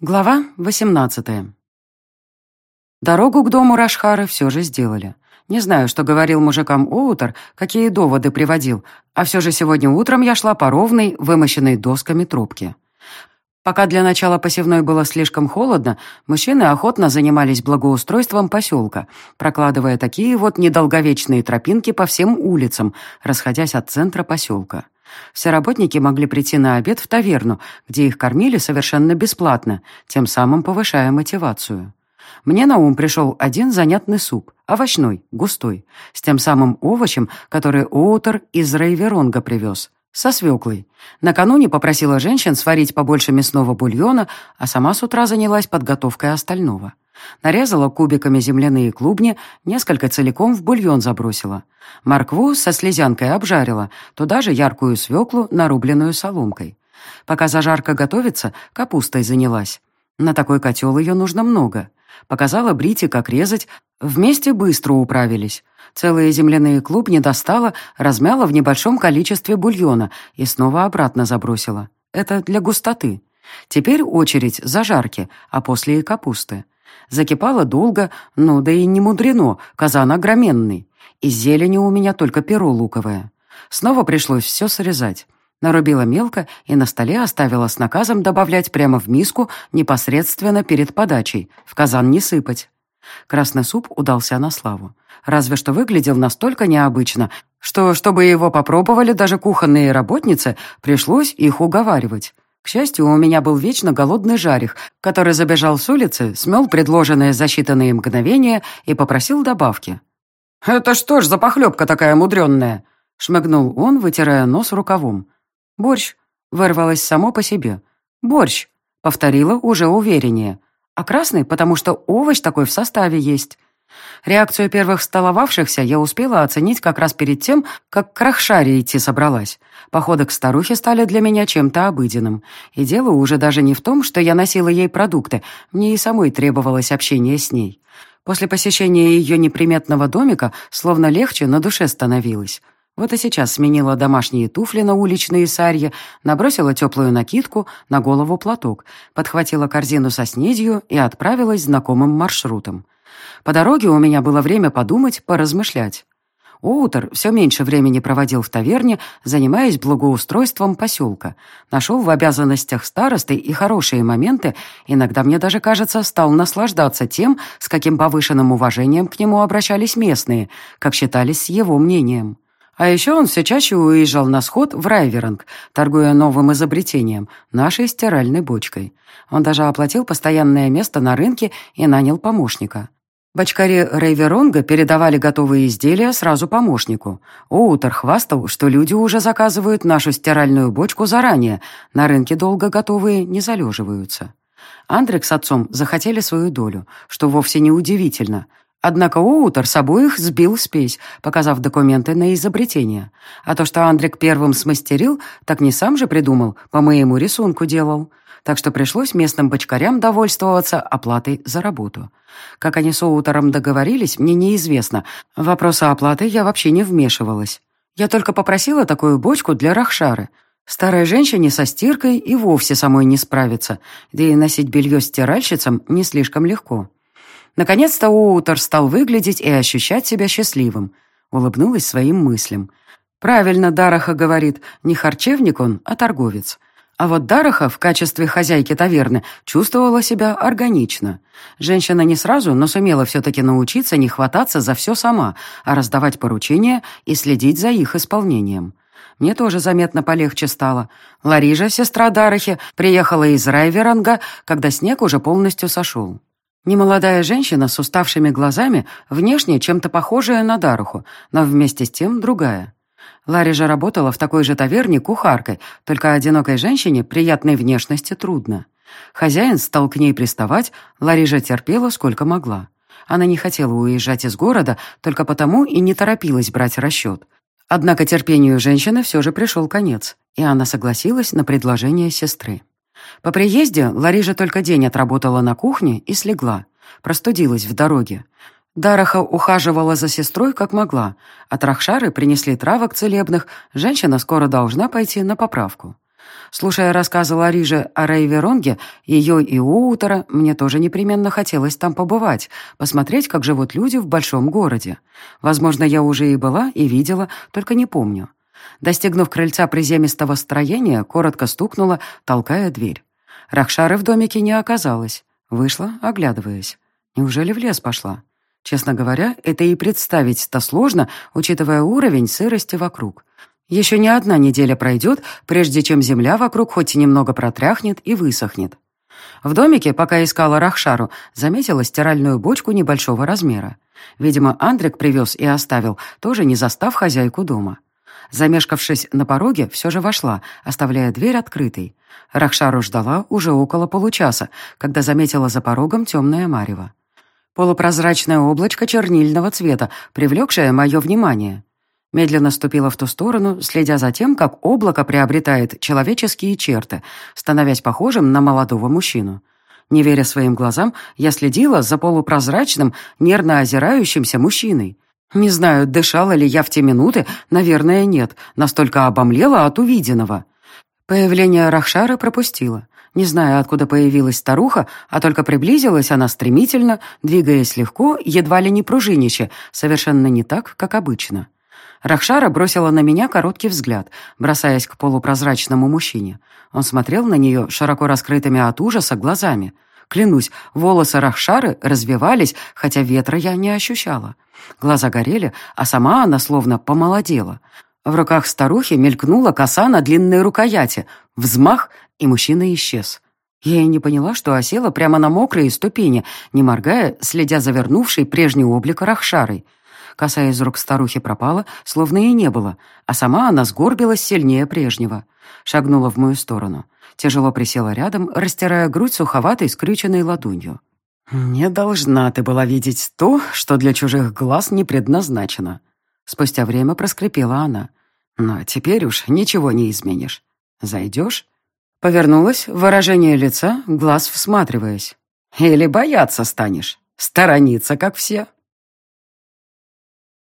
Глава 18 Дорогу к дому Рашхары все же сделали. Не знаю, что говорил мужикам Оутер, какие доводы приводил, а все же сегодня утром я шла по ровной, вымощенной досками трубке. Пока для начала посевной было слишком холодно, мужчины охотно занимались благоустройством поселка, прокладывая такие вот недолговечные тропинки по всем улицам, расходясь от центра поселка. Все работники могли прийти на обед в таверну, где их кормили совершенно бесплатно, тем самым повышая мотивацию. Мне на ум пришел один занятный суп, овощной, густой, с тем самым овощем, который Оутер из Рейверонга привез, со свеклой. Накануне попросила женщин сварить побольше мясного бульона, а сама с утра занялась подготовкой остального. Нарезала кубиками земляные клубни, несколько целиком в бульон забросила. Моркву со слезянкой обжарила, туда же яркую свеклу, нарубленную соломкой. Пока зажарка готовится, капустой занялась. На такой котел ее нужно много. Показала Брите, как резать. Вместе быстро управились. Целые земляные клубни достала, размяла в небольшом количестве бульона и снова обратно забросила. Это для густоты. Теперь очередь зажарки, а после и капусты. Закипала долго, ну да и не мудрено, казан огроменный. Из зелени у меня только перо луковое. Снова пришлось все срезать. Нарубила мелко и на столе оставила с наказом добавлять прямо в миску непосредственно перед подачей, в казан не сыпать. Красный суп удался на славу. Разве что выглядел настолько необычно, что, чтобы его попробовали даже кухонные работницы, пришлось их уговаривать. К счастью, у меня был вечно голодный жарих, который забежал с улицы, смел предложенные за считанные мгновения и попросил добавки. «Это что ж за похлебка такая мудренная?» — шмыгнул он, вытирая нос рукавом. «Борщ», — вырвалось само по себе. «Борщ», — повторила уже увереннее. «А красный, потому что овощ такой в составе есть». Реакцию первых столовавшихся я успела оценить как раз перед тем, как к Рахшаре идти собралась. Походы к старухе стали для меня чем-то обыденным. И дело уже даже не в том, что я носила ей продукты, мне и самой требовалось общение с ней. После посещения ее неприметного домика словно легче на душе становилось. Вот и сейчас сменила домашние туфли на уличные сарьи, набросила теплую накидку, на голову платок, подхватила корзину со снедью и отправилась знакомым маршрутом. По дороге у меня было время подумать, поразмышлять. Оутер все меньше времени проводил в таверне, занимаясь благоустройством поселка. Нашел в обязанностях старосты и хорошие моменты, иногда, мне даже кажется, стал наслаждаться тем, с каким повышенным уважением к нему обращались местные, как считались его мнением. А еще он все чаще уезжал на сход в Райверинг, торгуя новым изобретением, нашей стиральной бочкой. Он даже оплатил постоянное место на рынке и нанял помощника. Бочкари Рейверонга передавали готовые изделия сразу помощнику. Оутер хвастал, что люди уже заказывают нашу стиральную бочку заранее, на рынке долго готовые не залеживаются. Андрик с отцом захотели свою долю, что вовсе не удивительно. Однако Оутер с обоих сбил спесь, показав документы на изобретение. А то, что Андрик первым смастерил, так не сам же придумал, по моему рисунку делал так что пришлось местным бочкарям довольствоваться оплатой за работу. Как они с Оутером договорились, мне неизвестно. В вопросы оплаты я вообще не вмешивалась. Я только попросила такую бочку для Рахшары. Старой женщине со стиркой и вовсе самой не справиться, да и носить белье стиральщицам не слишком легко. Наконец-то Оутер стал выглядеть и ощущать себя счастливым. Улыбнулась своим мыслям. Правильно Дараха говорит, не харчевник он, а торговец. А вот Дараха в качестве хозяйки таверны чувствовала себя органично. Женщина не сразу, но сумела все-таки научиться не хвататься за все сама, а раздавать поручения и следить за их исполнением. Мне тоже заметно полегче стало. Ларижа, сестра Дарахи, приехала из Райверанга, когда снег уже полностью сошел. Немолодая женщина с уставшими глазами, внешне чем-то похожая на Даруху, но вместе с тем другая. Ларри же работала в такой же таверне кухаркой, только одинокой женщине приятной внешности трудно. Хозяин стал к ней приставать, Ларри же терпела сколько могла. Она не хотела уезжать из города, только потому и не торопилась брать расчет. Однако терпению женщины все же пришел конец, и она согласилась на предложение сестры. По приезде Ларижа только день отработала на кухне и слегла. Простудилась в дороге. Дараха ухаживала за сестрой как могла. От Рахшары принесли травок целебных, женщина скоро должна пойти на поправку. Слушая рассказы Лариже о Рейверонге, ее и Уутера, мне тоже непременно хотелось там побывать, посмотреть, как живут люди в большом городе. Возможно, я уже и была, и видела, только не помню. Достигнув крыльца приземистого строения, коротко стукнула, толкая дверь. Рахшары в домике не оказалось. Вышла, оглядываясь. Неужели в лес пошла? Честно говоря, это и представить-то сложно, учитывая уровень сырости вокруг. Еще не одна неделя пройдет, прежде чем земля вокруг хоть немного протряхнет и высохнет. В домике, пока искала Рахшару, заметила стиральную бочку небольшого размера. Видимо, Андрик привез и оставил, тоже не застав хозяйку дома. Замешкавшись на пороге, все же вошла, оставляя дверь открытой. Рахшару ждала уже около получаса, когда заметила за порогом темное марево. Полупрозрачное облачко чернильного цвета, привлекшее мое внимание. Медленно ступила в ту сторону, следя за тем, как облако приобретает человеческие черты, становясь похожим на молодого мужчину. Не веря своим глазам, я следила за полупрозрачным, нервно озирающимся мужчиной. Не знаю, дышала ли я в те минуты, наверное, нет, настолько обомлела от увиденного. Появление Рахшара пропустила. Не знаю, откуда появилась старуха, а только приблизилась она стремительно, двигаясь легко, едва ли не пружинище, совершенно не так, как обычно. Рахшара бросила на меня короткий взгляд, бросаясь к полупрозрачному мужчине. Он смотрел на нее широко раскрытыми от ужаса глазами. Клянусь, волосы Рахшары развивались, хотя ветра я не ощущала. Глаза горели, а сама она словно помолодела. В руках старухи мелькнула коса на длинной рукояти. Взмах, и мужчина исчез. Я и не поняла, что осела прямо на мокрые ступени, не моргая, следя за вернувшей прежний облик Рахшарой. Коса из рук старухи пропала, словно и не было, а сама она сгорбилась сильнее прежнего. Шагнула в мою сторону. Тяжело присела рядом, растирая грудь суховатой, скрюченной ладонью. «Не должна ты была видеть то, что для чужих глаз не предназначено». Спустя время проскрипела она. «Но теперь уж ничего не изменишь. Зайдешь?» Повернулась, выражение лица, глаз всматриваясь. «Или бояться станешь, сторониться, как все».